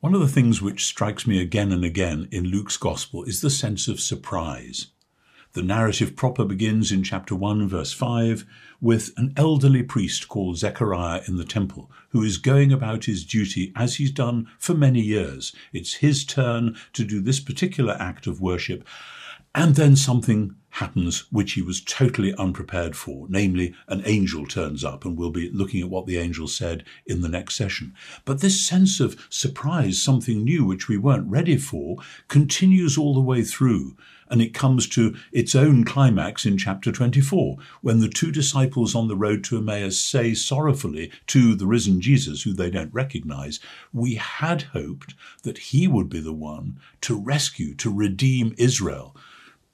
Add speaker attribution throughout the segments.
Speaker 1: One of the things which strikes me again and again in Luke's Gospel is the sense of surprise. The narrative proper begins in chapter 1, verse 5, with an elderly priest called Zechariah in the temple, who is going about his duty as he's done for many years. It's his turn to do this particular act of worship, and then something happens which he was totally unprepared for. Namely, an angel turns up, and we'll be looking at what the angel said in the next session. But this sense of surprise, something new which we weren't ready for, continues all the way through. And it comes to its own climax in chapter 24, when the two disciples on the road to Emmaus say sorrowfully to the risen Jesus, who they don't recognize, We had hoped that he would be the one to rescue, to redeem Israel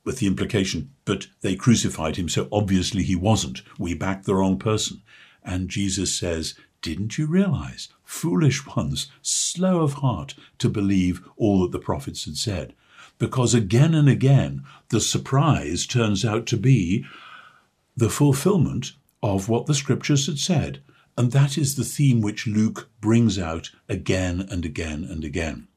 Speaker 1: with the implication, but they crucified him, so obviously he wasn't. We backed the wrong person. And Jesus says, Didn't you realize, foolish ones, slow of heart to believe all that the prophets had said? Because again and again, the surprise turns out to be the fulfillment of what the scriptures had said. And that is the theme which Luke brings out again and again and again.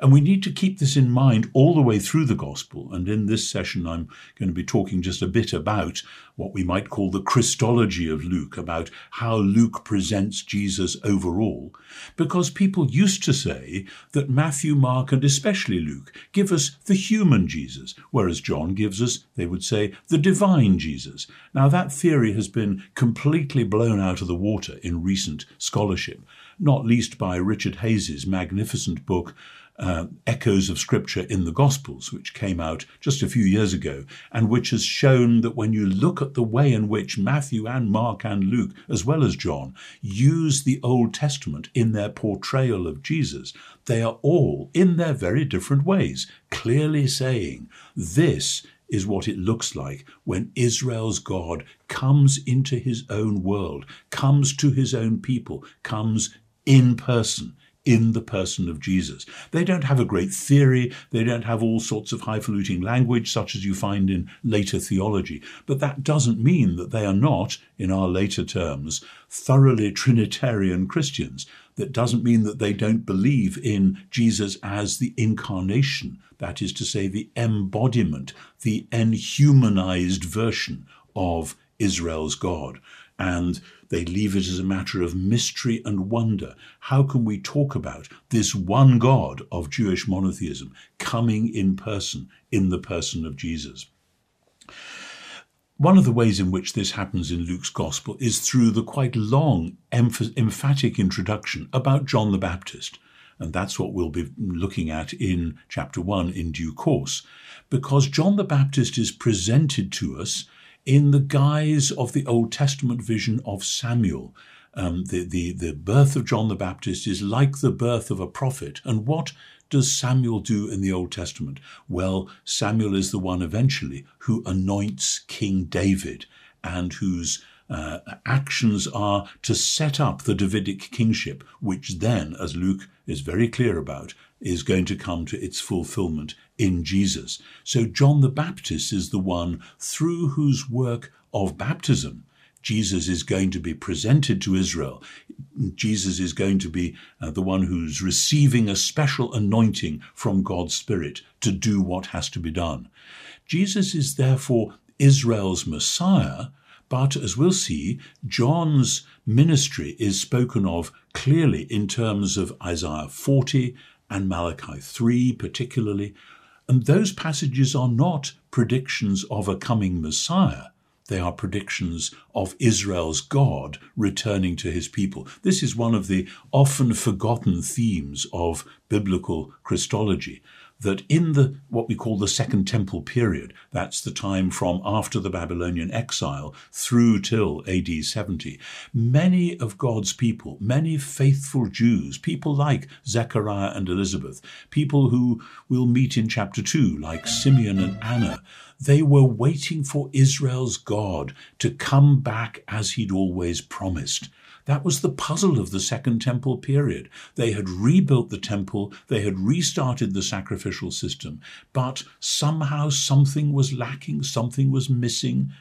Speaker 1: And we need to keep this in mind all the way through the gospel. And in this session, I'm going to be talking just a bit about what we might call the Christology of Luke, about how Luke presents Jesus overall. Because people used to say that Matthew, Mark, and especially Luke give us the human Jesus, whereas John gives us, they would say, the divine Jesus. Now, that theory has been completely blown out of the water in recent scholarship, not least by Richard Hays's magnificent book, uh, echoes of scripture in the Gospels, which came out just a few years ago, and which has shown that when you look at the way in which Matthew and Mark and Luke, as well as John, use the Old Testament in their portrayal of Jesus, they are all, in their very different ways, clearly saying, This is what it looks like when Israel's God comes into his own world, comes to his own people, comes in person in the person of Jesus. They don't have a great theory, they don't have all sorts of highfalutin language such as you find in later theology, but that doesn't mean that they are not, in our later terms, thoroughly Trinitarian Christians. That doesn't mean that they don't believe in Jesus as the incarnation, that is to say, the embodiment, the enhumanized version of Israel's God. And they leave it as a matter of mystery and wonder. How can we talk about this one God of Jewish monotheism coming in person, in the person of Jesus? One of the ways in which this happens in Luke's Gospel is through the quite long, emph- emphatic introduction about John the Baptist. And that's what we'll be looking at in chapter 1 in due course. Because John the Baptist is presented to us in the guise of the Old Testament vision of Samuel. Um, the, the, the birth of John the Baptist is like the birth of a prophet. And what does Samuel do in the Old Testament? Well, Samuel is the one eventually who anoints King David and whose uh, actions are to set up the Davidic kingship, which then, as Luke is very clear about, is going to come to its fulfillment in Jesus. So John the Baptist is the one through whose work of baptism Jesus is going to be presented to Israel. Jesus is going to be uh, the one who's receiving a special anointing from God's Spirit to do what has to be done. Jesus is therefore Israel's Messiah, but as we'll see, John's ministry is spoken of clearly in terms of Isaiah 40 and Malachi 3 particularly, and those passages are not predictions of a coming Messiah. They are predictions of Israel's God returning to his people. This is one of the often forgotten themes of biblical Christology that in the what we call the Second Temple period, that's the time from after the Babylonian exile through till AD 70, many of God's people, many faithful Jews, people like Zechariah and Elizabeth, people who we'll meet in chapter 2, like Simeon and Anna, they were waiting for Israel's God to come back as he'd always promised. That was the puzzle of the Second Temple period. They had rebuilt the temple, they had restarted the sacrificial system, but somehow something was lacking, something was missing.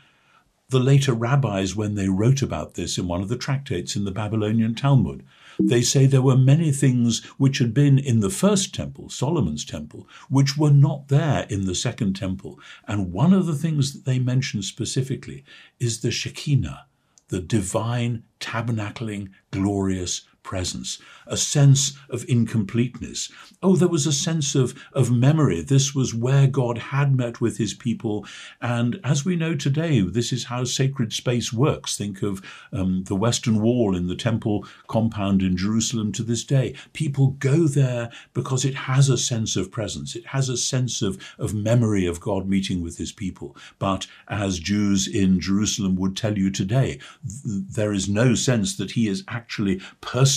Speaker 1: the later rabbis, when they wrote about this in one of the tractates in the Babylonian Talmud, they say there were many things which had been in the first temple, Solomon's temple, which were not there in the second temple. And one of the things that they mention specifically is the Shekinah, the divine tabernacling, glorious presence, a sense of incompleteness. Oh, there was a sense of, of memory. This was where God had met with his people. And as we know today, this is how sacred space works. Think of um, the Western Wall in the temple compound in Jerusalem to this day. People go there because it has a sense of presence. It has a sense of, of memory of God meeting with his people. But as Jews in Jerusalem would tell you today, th- there is no sense that he is actually personally,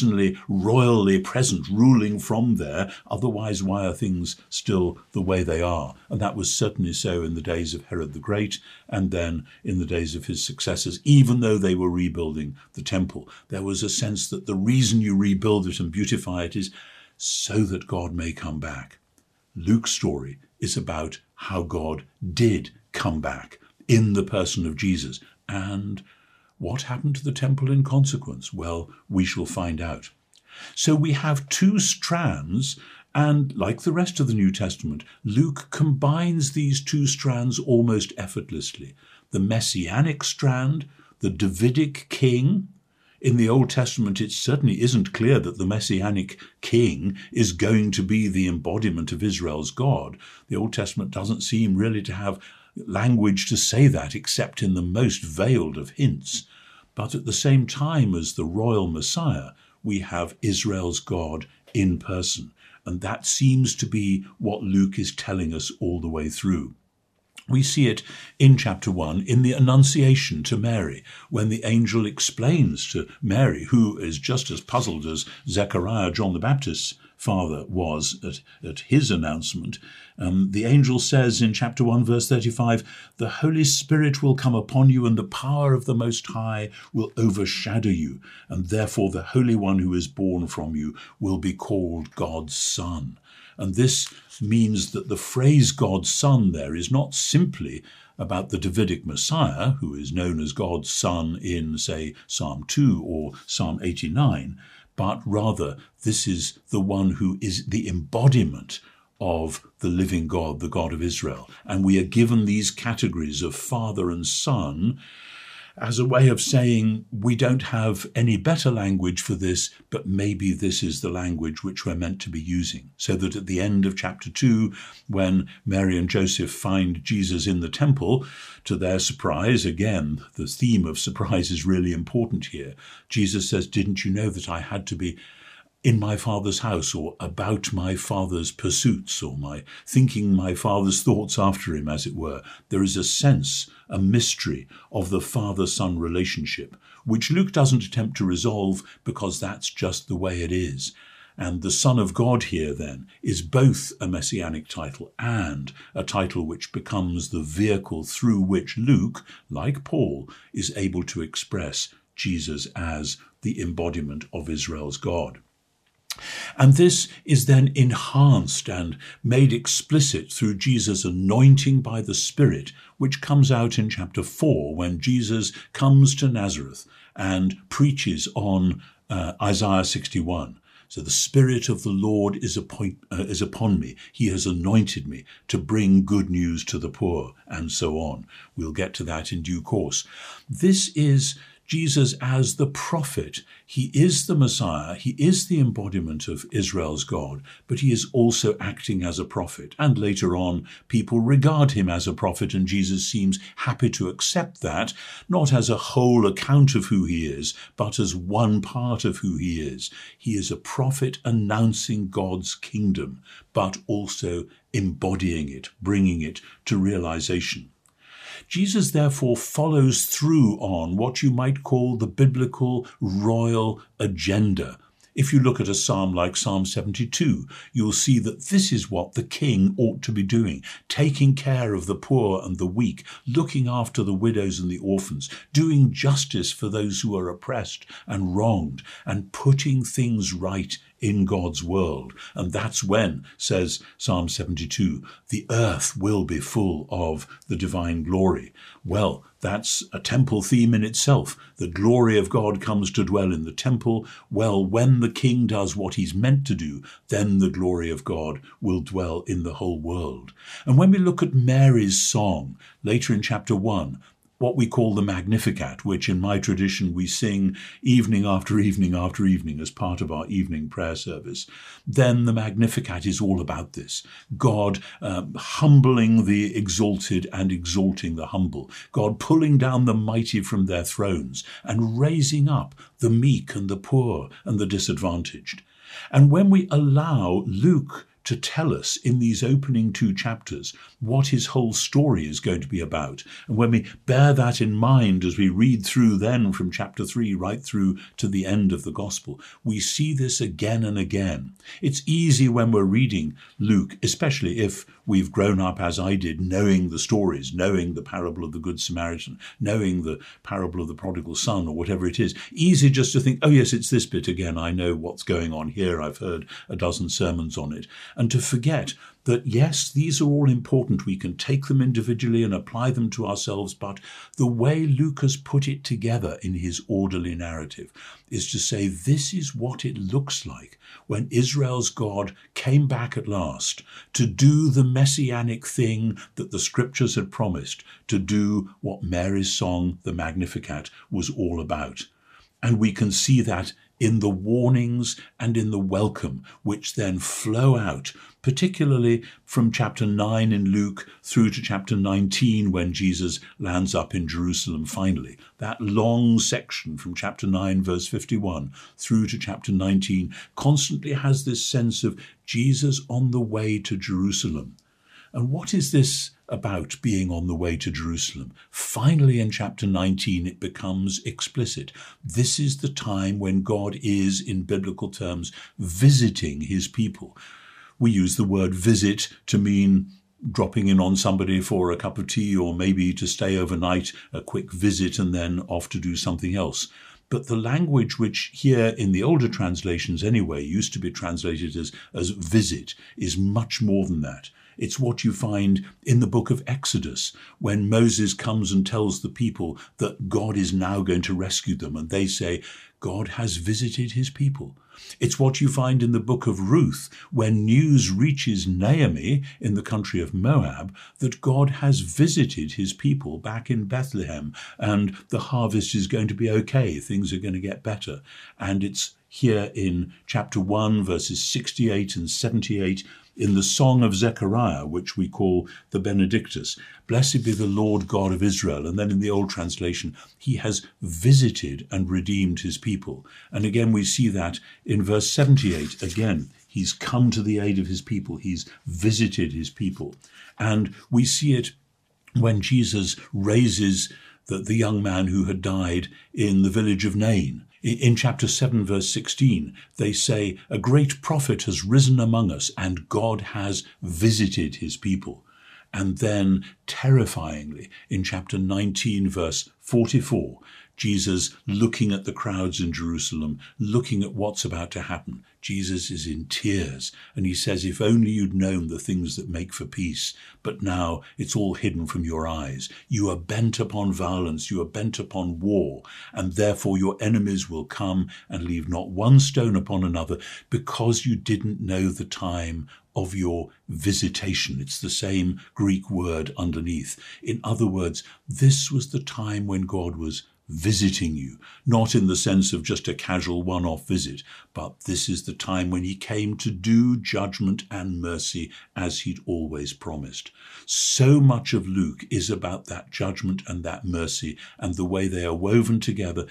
Speaker 1: royally present, ruling from there. Otherwise, why are things still the way they are? And that was certainly so in the days of Herod the Great and then in the days of his successors, even though they were rebuilding the temple. There was a sense that the reason you rebuild it and beautify it is so that God may come back. Luke's story is about how God did come back in the person of Jesus and what happened to the temple in consequence? Well, we shall find out. So we have two strands, and like the rest of the New Testament, Luke combines these two strands almost effortlessly. The messianic strand, the Davidic king, in the Old Testament, it certainly isn't clear that the Messianic king is going to be the embodiment of Israel's God. The Old Testament doesn't seem really to have language to say that except in the most veiled of hints. But at the same time as the royal Messiah, we have Israel's God in person. And that seems to be what Luke is telling us all the way through. We see it in chapter 1 in the Annunciation to Mary, when the angel explains to Mary, who is just as puzzled as Zechariah, John the Baptist's father, was at, at his announcement. Um, the angel says in chapter 1, verse 35, The Holy Spirit will come upon you, and the power of the Most High will overshadow you, and therefore the Holy One who is born from you will be called God's Son. And this means that the phrase God's Son there is not simply about the Davidic Messiah, who is known as God's Son in, say, Psalm 2 or Psalm 89, but rather this is the one who is the embodiment of the living God, the God of Israel. And we are given these categories of Father and Son as a way of saying we don't have any better language for this, but maybe this is the language which we're meant to be using. So that at the end of chapter 2, when Mary and Joseph find Jesus in the temple, to their surprise, again, the theme of surprise is really important here. Jesus says, Didn't you know that I had to be in my father's house or about my father's pursuits or my thinking my father's thoughts after him, as it were. There is a sense, a mystery of the father son relationship, which Luke doesn't attempt to resolve because that's just the way it is. And the Son of God here, then, is both a messianic title and a title which becomes the vehicle through which Luke, like Paul, is able to express Jesus as the embodiment of Israel's God. And this is then enhanced and made explicit through Jesus' anointing by the Spirit, which comes out in chapter 4 when Jesus comes to Nazareth and preaches on uh, Isaiah 61. So the Spirit of the Lord is, uh, is upon me. He has anointed me to bring good news to the poor, and so on. We'll get to that in due course. This is Jesus as the prophet. He is the Messiah. He is the embodiment of Israel's God, but he is also acting as a prophet. And later on, people regard him as a prophet, and Jesus seems happy to accept that, not as a whole account of who he is, but as one part of who he is. He is a prophet announcing God's kingdom, but also embodying it, bringing it to realization. Jesus therefore follows through on what you might call the biblical royal agenda. If you look at a psalm like Psalm 72, you'll see that this is what the king ought to be doing taking care of the poor and the weak, looking after the widows and the orphans, doing justice for those who are oppressed and wronged, and putting things right in God's world. And that's when, says Psalm 72, the earth will be full of the divine glory. Well, that's a temple theme in itself. The glory of God comes to dwell in the temple. Well, when the king does what he's meant to do, then the glory of God will dwell in the whole world. And when we look at Mary's song later in chapter 1, what we call the Magnificat, which in my tradition we sing evening after evening after evening as part of our evening prayer service, then the Magnificat is all about this. God um, humbling the exalted and exalting the humble. God pulling down the mighty from their thrones and raising up the meek and the poor and the disadvantaged. And when we allow Luke to tell us in these opening two chapters what his whole story is going to be about. And when we bear that in mind as we read through then from chapter 3 right through to the end of the gospel, we see this again and again. It's easy when we're reading Luke, especially if we've grown up as I did, knowing the stories, knowing the parable of the Good Samaritan, knowing the parable of the prodigal son, or whatever it is. Easy just to think, oh, yes, it's this bit again. I know what's going on here. I've heard a dozen sermons on it. And to forget that yes, these are all important. We can take them individually and apply them to ourselves, but the way Luke has put it together in his orderly narrative is to say this is what it looks like when Israel's God came back at last to do the messianic thing that the scriptures had promised, to do what Mary's song, the Magnificat, was all about. And we can see that in the warnings and in the welcome, which then flow out, particularly from chapter 9 in Luke through to chapter 19 when Jesus lands up in Jerusalem finally. That long section from chapter 9, verse 51 through to chapter 19 constantly has this sense of Jesus on the way to Jerusalem. And what is this about being on the way to Jerusalem? Finally, in chapter 19, it becomes explicit. This is the time when God is, in biblical terms, visiting his people. We use the word visit to mean dropping in on somebody for a cup of tea or maybe to stay overnight, a quick visit, and then off to do something else. But the language which here in the older translations anyway used to be translated as, as visit is much more than that. It's what you find in the book of Exodus when Moses comes and tells the people that God is now going to rescue them, and they say, God has visited his people. It's what you find in the book of Ruth when news reaches Naomi in the country of Moab that God has visited his people back in Bethlehem and the harvest is going to be okay, things are going to get better. And it's here in chapter 1, verses 68 and 78 in the Song of Zechariah, which we call the Benedictus. Blessed be the Lord God of Israel. And then in the old translation, he has visited and redeemed his people. And again, we see that in verse 78. Again, he's come to the aid of his people, he's visited his people. And we see it when Jesus raises the, the young man who had died in the village of Nain. In chapter 7, verse 16, they say, A great prophet has risen among us, and God has visited his people. And then, terrifyingly, in chapter 19, verse 44, Jesus looking at the crowds in Jerusalem, looking at what's about to happen. Jesus is in tears and he says, If only you'd known the things that make for peace, but now it's all hidden from your eyes. You are bent upon violence, you are bent upon war, and therefore your enemies will come and leave not one stone upon another because you didn't know the time of your visitation. It's the same Greek word underneath. In other words, this was the time when God was visiting you, not in the sense of just a casual one off visit, but this is the time when he came to do judgment and mercy as he'd always promised. So much of Luke is about that judgment and that mercy and the way they are woven together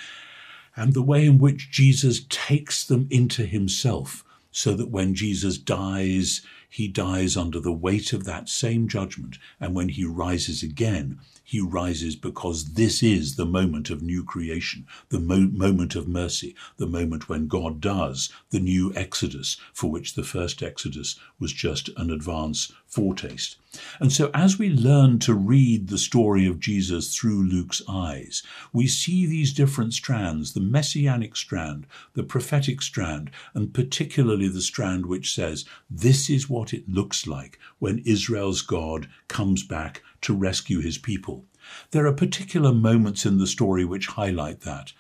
Speaker 1: and the way in which Jesus takes them into himself so that when Jesus dies, he dies under the weight of that same judgment. And when he rises again, he rises because this is the moment of new creation, the mo- moment of mercy, the moment when God does the new Exodus, for which the first Exodus was just an advance foretaste. And so, as we learn to read the story of Jesus through Luke's eyes, we see these different strands the messianic strand, the prophetic strand, and particularly the strand which says, This is what it looks like when Israel's God comes back to rescue his people. There are particular moments in the story which highlight that.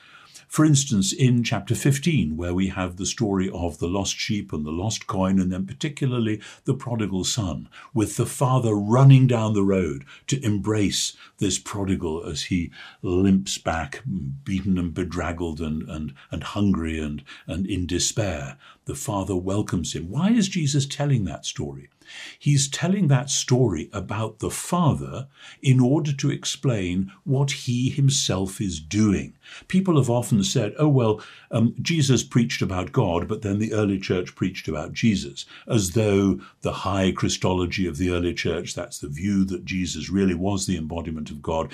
Speaker 1: For instance, in chapter 15, where we have the story of the lost sheep and the lost coin, and then particularly the prodigal son, with the father running down the road to embrace this prodigal as he limps back, beaten and bedraggled and, and, and hungry and, and in despair. The father welcomes him. Why is Jesus telling that story? He's telling that story about the Father in order to explain what he himself is doing. People have often said, oh, well, um, Jesus preached about God, but then the early church preached about Jesus, as though the high Christology of the early church, that's the view that Jesus really was the embodiment of God,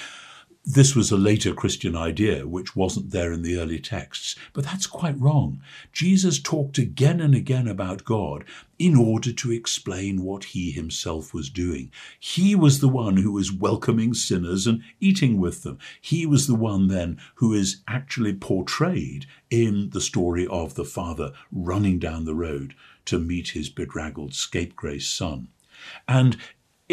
Speaker 1: this was a later Christian idea which wasn't there in the early texts, but that's quite wrong. Jesus talked again and again about God in order to explain what he himself was doing. He was the one who was welcoming sinners and eating with them. He was the one then who is actually portrayed in the story of the father running down the road to meet his bedraggled scapegrace son. And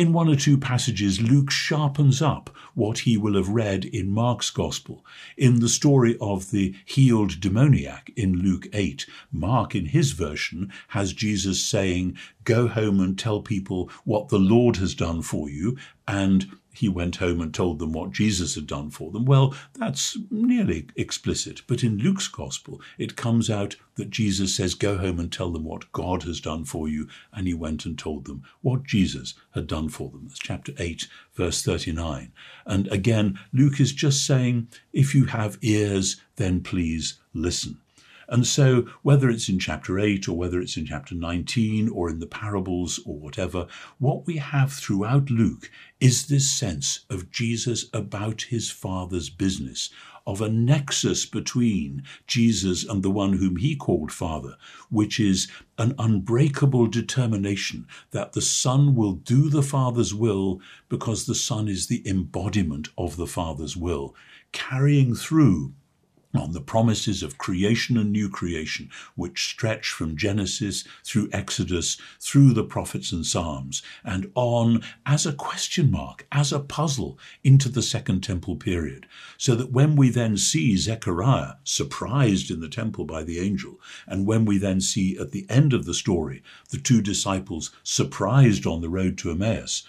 Speaker 1: in one or two passages, Luke sharpens up what he will have read in Mark's Gospel. In the story of the healed demoniac in Luke 8, Mark, in his version, has Jesus saying, Go home and tell people what the Lord has done for you, and he went home and told them what Jesus had done for them. Well, that's nearly explicit. But in Luke's gospel, it comes out that Jesus says, Go home and tell them what God has done for you. And he went and told them what Jesus had done for them. That's chapter 8, verse 39. And again, Luke is just saying, If you have ears, then please listen. And so, whether it's in chapter 8 or whether it's in chapter 19 or in the parables or whatever, what we have throughout Luke is this sense of Jesus about his Father's business, of a nexus between Jesus and the one whom he called Father, which is an unbreakable determination that the Son will do the Father's will because the Son is the embodiment of the Father's will, carrying through on the promises of creation and new creation, which stretch from Genesis through Exodus, through the prophets and Psalms, and on as a question mark, as a puzzle into the Second Temple period. So that when we then see Zechariah surprised in the temple by the angel, and when we then see at the end of the story the two disciples surprised on the road to Emmaus,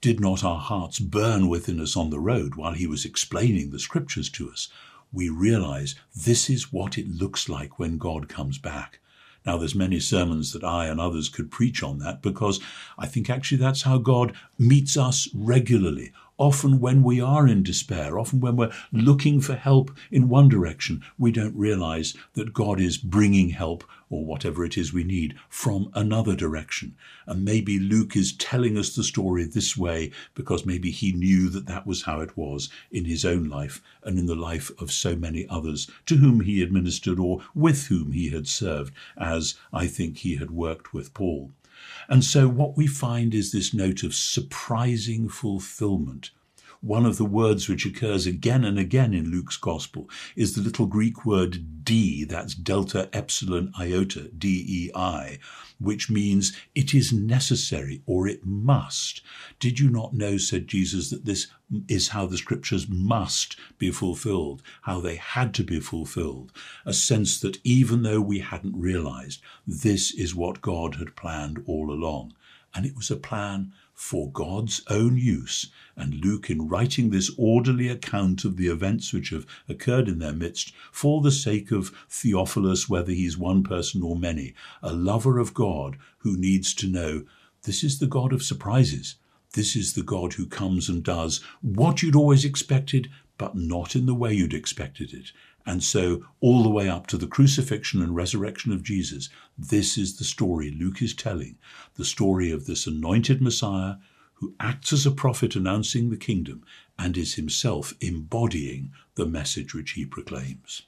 Speaker 1: did not our hearts burn within us on the road while he was explaining the scriptures to us? We realize this is what it looks like when God comes back. Now, there's many sermons that I and others could preach on that because I think actually that's how God meets us regularly Often, when we are in despair, often when we're looking for help in one direction, we don't realize that God is bringing help or whatever it is we need from another direction. And maybe Luke is telling us the story this way because maybe he knew that that was how it was in his own life and in the life of so many others to whom he administered or with whom he had served, as I think he had worked with Paul. And so what we find is this note of surprising fulfillment. One of the words which occurs again and again in Luke's gospel is the little Greek word dei, that's delta epsilon iota, D-E-I, which means it is necessary or it must. Did you not know, said Jesus, that this is how the scriptures must be fulfilled, how they had to be fulfilled? A sense that even though we hadn't realized, this is what God had planned all along. And it was a plan for God's own use. And Luke, in writing this orderly account of the events which have occurred in their midst, for the sake of Theophilus, whether he's one person or many, a lover of God who needs to know this is the God of surprises. This is the God who comes and does what you'd always expected, but not in the way you'd expected it. And so, all the way up to the crucifixion and resurrection of Jesus, this is the story Luke is telling the story of this anointed Messiah who acts as a prophet announcing the kingdom and is himself embodying the message which he proclaims.